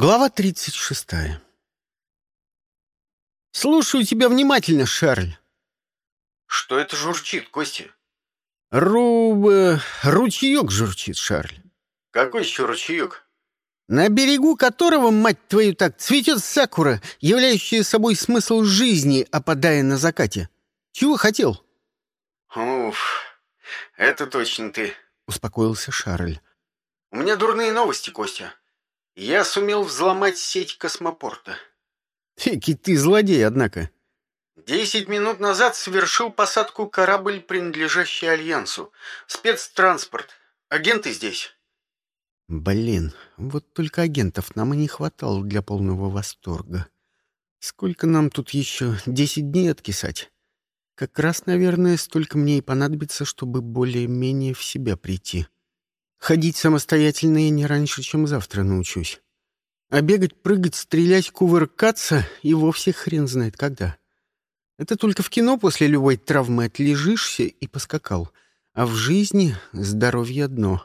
Глава 36. «Слушаю тебя внимательно, Шарль». «Что это журчит, Костя?» «Ру... Э, ручеек журчит, Шарль». «Какой еще ручеек?» «На берегу которого, мать твою так, цветет сакура, являющая собой смысл жизни, опадая на закате. Чего хотел?» «Уф, это точно ты», — успокоился Шарль. «У меня дурные новости, Костя. Я сумел взломать сеть космопорта. Феки ты злодей, однако. Десять минут назад совершил посадку корабль, принадлежащий Альянсу. Спецтранспорт. Агенты здесь. Блин, вот только агентов нам и не хватало для полного восторга. Сколько нам тут еще? Десять дней откисать? Как раз, наверное, столько мне и понадобится, чтобы более-менее в себя прийти. Ходить самостоятельно я не раньше, чем завтра научусь. А бегать, прыгать, стрелять, кувыркаться и вовсе хрен знает когда. Это только в кино после любой травмы отлежишься и поскакал. А в жизни здоровье одно.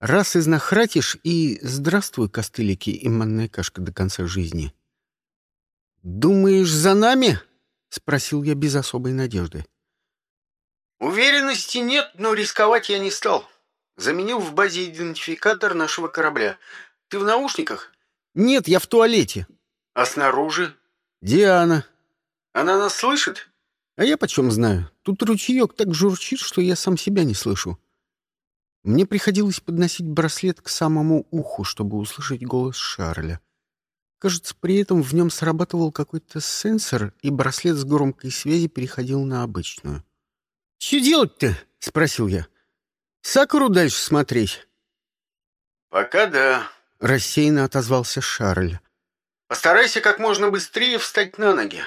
Раз изнахратишь и здравствуй, костылики и манная кашка до конца жизни. «Думаешь, за нами?» — спросил я без особой надежды. «Уверенности нет, но рисковать я не стал», Заменил в базе идентификатор нашего корабля. Ты в наушниках? Нет, я в туалете. А снаружи? Диана. Она нас слышит? А я почем знаю? Тут ручеек так журчит, что я сам себя не слышу. Мне приходилось подносить браслет к самому уху, чтобы услышать голос Шарля. Кажется, при этом в нем срабатывал какой-то сенсор, и браслет с громкой связи переходил на обычную. «Что делать-то?» — спросил я. Сакуру дальше смотреть?» «Пока да», — рассеянно отозвался Шарль. «Постарайся как можно быстрее встать на ноги.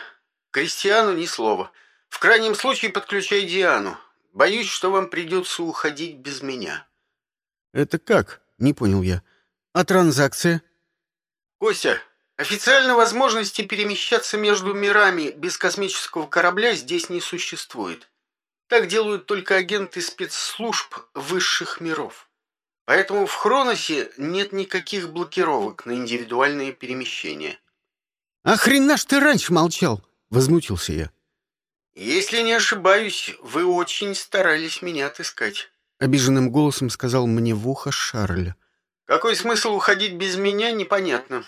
Кристиану ни слова. В крайнем случае подключай Диану. Боюсь, что вам придется уходить без меня». «Это как?» — не понял я. «А транзакция?» «Костя, официально возможности перемещаться между мирами без космического корабля здесь не существует. Так делают только агенты спецслужб высших миров. Поэтому в Хроносе нет никаких блокировок на индивидуальные перемещения. «А хрена ж ты раньше молчал?» — возмутился я. «Если не ошибаюсь, вы очень старались меня отыскать», — обиженным голосом сказал мне в ухо Шарль. «Какой смысл уходить без меня, непонятно.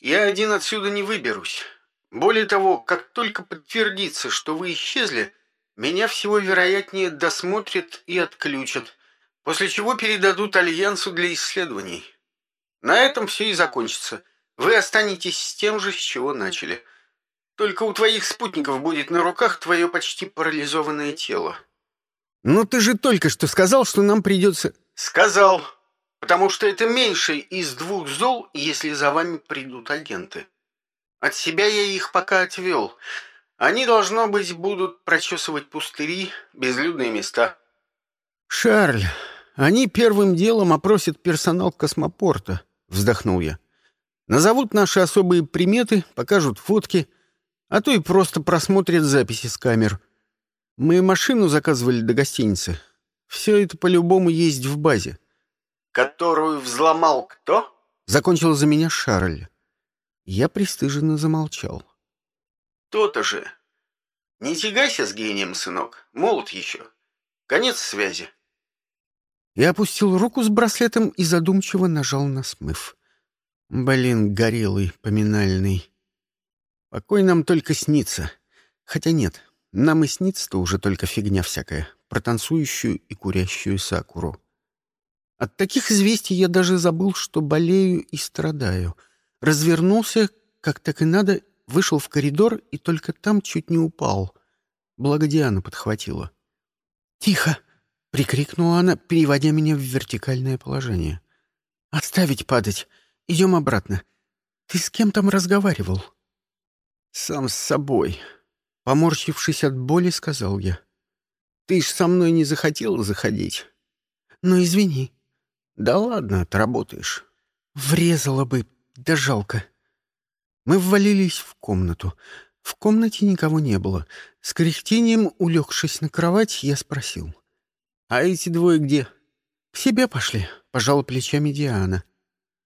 Я один отсюда не выберусь. Более того, как только подтвердится, что вы исчезли, меня всего вероятнее досмотрят и отключат, после чего передадут Альянсу для исследований. На этом все и закончится. Вы останетесь с тем же, с чего начали. Только у твоих спутников будет на руках твое почти парализованное тело. «Ну ты же только что сказал, что нам придется...» «Сказал, потому что это меньше из двух зол, если за вами придут агенты. От себя я их пока отвел». Они, должно быть, будут прочесывать пустыри, безлюдные места. «Шарль, они первым делом опросят персонал космопорта», — вздохнул я. «Назовут наши особые приметы, покажут фотки, а то и просто просмотрят записи с камер. Мы машину заказывали до гостиницы. Все это по-любому есть в базе». «Которую взломал кто?» — закончил за меня Шарль. Я пристыженно замолчал. То-то же. Не тягайся с гением, сынок. Молод еще. Конец связи. Я опустил руку с браслетом и задумчиво нажал на смыв. Блин, горелый, поминальный. Покой нам только снится. Хотя нет, нам и снится-то уже только фигня всякая, про танцующую и курящую сакуру. От таких известий я даже забыл, что болею и страдаю. Развернулся, как так и надо, Вышел в коридор и только там чуть не упал. Благо Диана подхватила. «Тихо!» — прикрикнула она, переводя меня в вертикальное положение. «Отставить падать! Идем обратно. Ты с кем там разговаривал?» «Сам с собой», — поморщившись от боли, сказал я. «Ты ж со мной не захотела заходить?» «Ну, извини». «Да ладно, отработаешь». «Врезала бы, да жалко». Мы ввалились в комнату. В комнате никого не было. С кряхтением, улегшись на кровать, я спросил. «А эти двое где?» «К себе пошли», — пожала плечами Диана.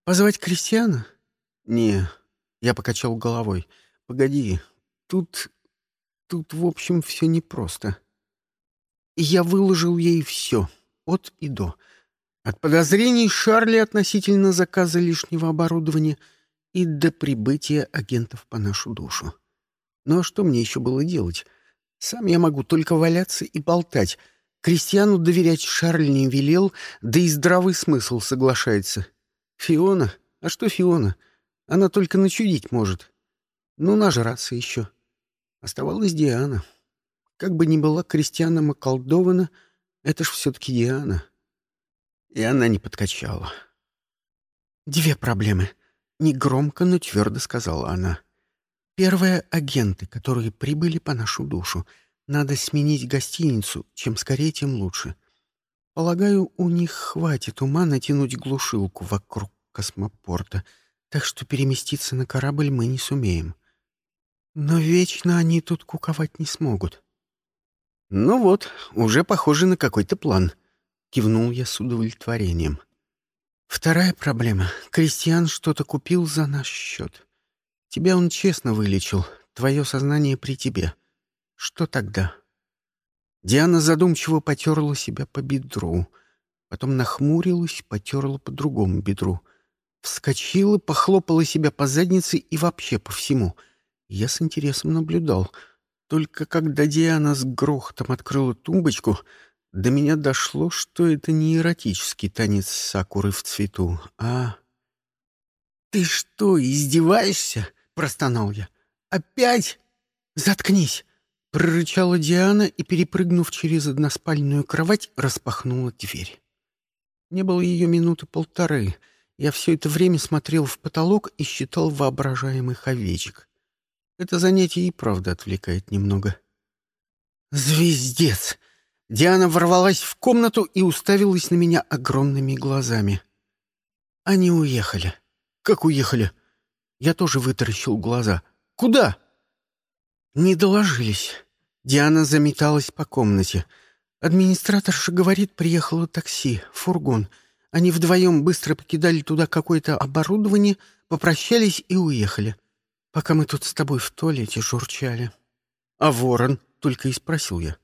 «Позвать Кристиана?» «Не», — я покачал головой. «Погоди, тут... тут, в общем, все непросто». И я выложил ей все, от и до. От подозрений Шарли относительно заказа лишнего оборудования и до прибытия агентов по нашу душу. Ну а что мне еще было делать? Сам я могу только валяться и болтать. Крестьяну доверять Шарль не велел, да и здравый смысл соглашается. Фиона? А что Фиона? Она только начудить может. Ну, нажраться еще. Оставалась Диана. Как бы ни была крестьяном околдована, это ж все-таки Диана. И она не подкачала. «Две проблемы», — негромко, но твердо сказала она. «Первое — агенты, которые прибыли по нашу душу. Надо сменить гостиницу. Чем скорее, тем лучше. Полагаю, у них хватит ума натянуть глушилку вокруг космопорта, так что переместиться на корабль мы не сумеем. Но вечно они тут куковать не смогут. «Ну вот, уже похоже на какой-то план», — кивнул я с удовлетворением. «Вторая проблема. Кристиан что-то купил за наш счет. Тебя он честно вылечил, твое сознание при тебе. Что тогда?» Диана задумчиво потерла себя по бедру, потом нахмурилась, потерла по другому бедру — Вскочила, похлопала себя по заднице и вообще по всему. Я с интересом наблюдал. Только когда Диана с грохотом открыла тумбочку, до меня дошло, что это не эротический танец сакуры в цвету, а... «Ты что, издеваешься?» — простонал я. «Опять? Заткнись!» — прорычала Диана и, перепрыгнув через односпальную кровать, распахнула дверь. Не было ее минуты полторы — я все это время смотрел в потолок и считал воображаемых овечек. Это занятие и правда отвлекает немного. «Звездец!» Диана ворвалась в комнату и уставилась на меня огромными глазами. Они уехали. Как уехали? Я тоже вытаращил глаза. Куда? Не доложились. Диана заметалась по комнате. Администраторша говорит, приехало такси, фургон — они вдвоем быстро покидали туда какое-то оборудование, попрощались и уехали. Пока мы тут с тобой в туалете журчали. — А ворон? — только и спросил я. —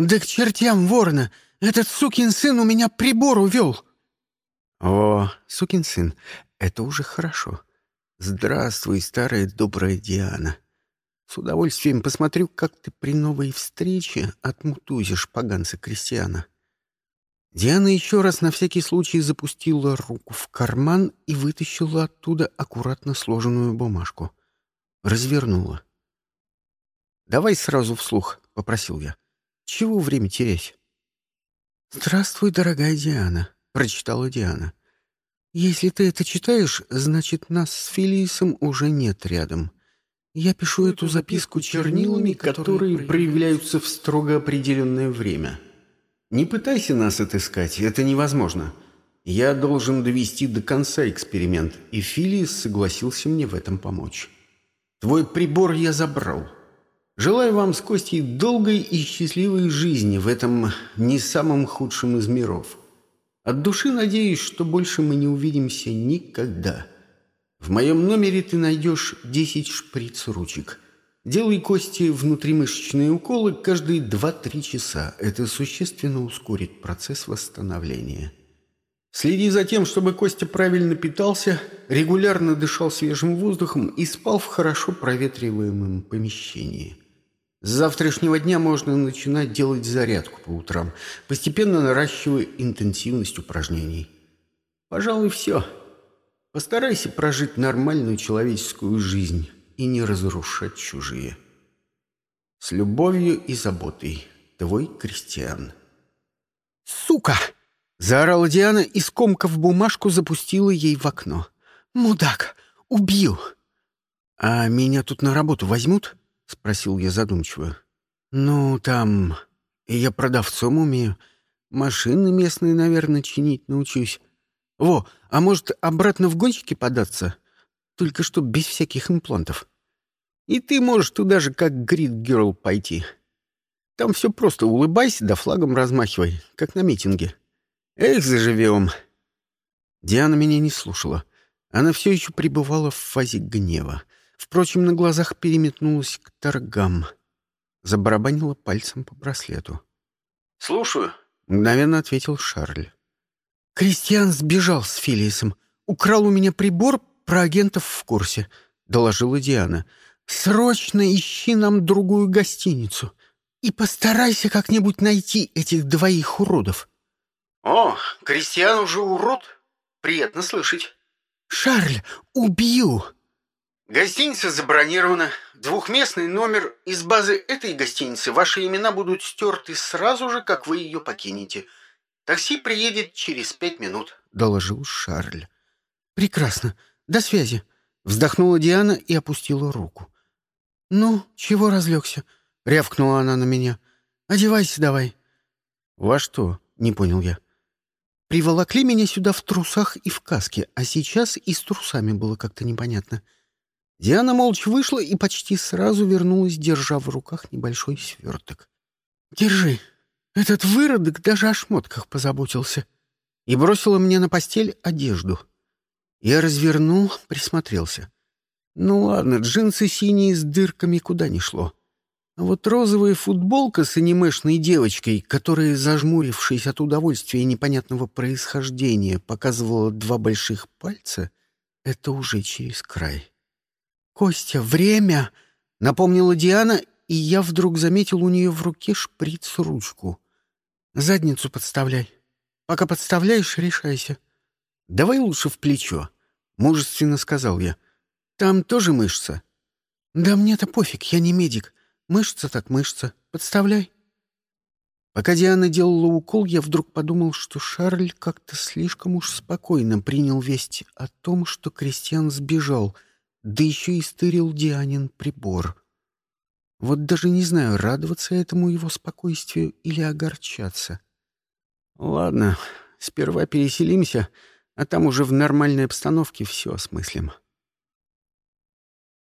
Да к чертям ворона! Этот сукин сын у меня прибор увел! — О, сукин сын, это уже хорошо. Здравствуй, старая добрая Диана. С удовольствием посмотрю, как ты при новой встрече отмутузишь поганца Кристиана. Диана еще раз на всякий случай запустила руку в карман и вытащила оттуда аккуратно сложенную бумажку. Развернула. «Давай сразу вслух», — попросил я. «Чего время терять?» «Здравствуй, дорогая Диана», — прочитала Диана. «Если ты это читаешь, значит, нас с Филисом уже нет рядом. Я пишу эту записку чернилами, которые проявляются в строго определенное время». Не пытайся нас отыскать, это невозможно. Я должен довести до конца эксперимент, и Филис согласился мне в этом помочь. Твой прибор я забрал. Желаю вам с Костей долгой и счастливой жизни в этом не самом худшем из миров. От души надеюсь, что больше мы не увидимся никогда. В моем номере ты найдешь 10 шприц-ручек – Делай кости внутримышечные уколы каждые 2-3 часа. Это существенно ускорит процесс восстановления. Следи за тем, чтобы Костя правильно питался, регулярно дышал свежим воздухом и спал в хорошо проветриваемом помещении. С завтрашнего дня можно начинать делать зарядку по утрам, постепенно наращивая интенсивность упражнений. Пожалуй, все. Постарайся прожить нормальную человеческую жизнь и не разрушать чужие. С любовью и заботой, твой Кристиан. «Сука!» — заорала Диана и, скомкав бумажку, запустила ей в окно. «Мудак! Убью!» «А меня тут на работу возьмут?» — спросил я задумчиво. «Ну, там... Я продавцом умею. Машины местные, наверное, чинить научусь. Во, а может, обратно в гонщики податься? Только что без всяких имплантов. И ты можешь туда же как грид-герл пойти. Там все просто улыбайся да флагом размахивай, как на митинге. Эх, заживем. Диана меня не слушала. Она все еще пребывала в фазе гнева. Впрочем, на глазах переметнулась к торгам. Забарабанила пальцем по браслету. «Слушаю», — мгновенно ответил Шарль. «Кристиан сбежал с Филиесом. Украл у меня прибор, про агентов в курсе», — доложила Диана. «Срочно ищи нам другую гостиницу и постарайся как-нибудь найти этих двоих уродов». «О, Кристиан уже урод? Приятно слышать». «Шарль, убью!» «Гостиница забронирована. Двухместный номер. Из базы этой гостиницы ваши имена будут стерты сразу же, как вы ее покинете. Такси приедет через пять минут», — доложил Шарль. «Прекрасно. До связи». Вздохнула Диана и опустила руку. «Ну, чего разлегся?» — рявкнула она на меня. «Одевайся давай». «Во что?» — не понял я. Приволокли меня сюда в трусах и в каске, а сейчас и с трусами было как-то непонятно. Диана молча вышла и почти сразу вернулась, держа в руках небольшой сверток. «Держи. Этот выродок даже о шмотках позаботился». И бросила мне на постель одежду. Я развернул, присмотрелся. Ну ладно, джинсы синие с дырками куда ни шло. А вот розовая футболка с анимешной девочкой, которая, зажмурившись от удовольствия непонятного происхождения, показывала два больших пальца, это уже через край. «Костя, время!» — напомнила Диана, и я вдруг заметил у нее в руке шприц-ручку. «Задницу подставляй. Пока подставляешь, решайся». «Давай лучше в плечо», — мужественно сказал я. «Там тоже мышца». «Да мне-то пофиг, я не медик. Мышца так мышца. Подставляй». Пока Диана делала укол, я вдруг подумал, что Шарль как-то слишком уж спокойно принял весть о том, что Кристиан сбежал — да еще и стырил Дианин прибор. Вот даже не знаю, радоваться этому его спокойствию или огорчаться. Ладно, сперва переселимся, а там уже в нормальной обстановке все осмыслим.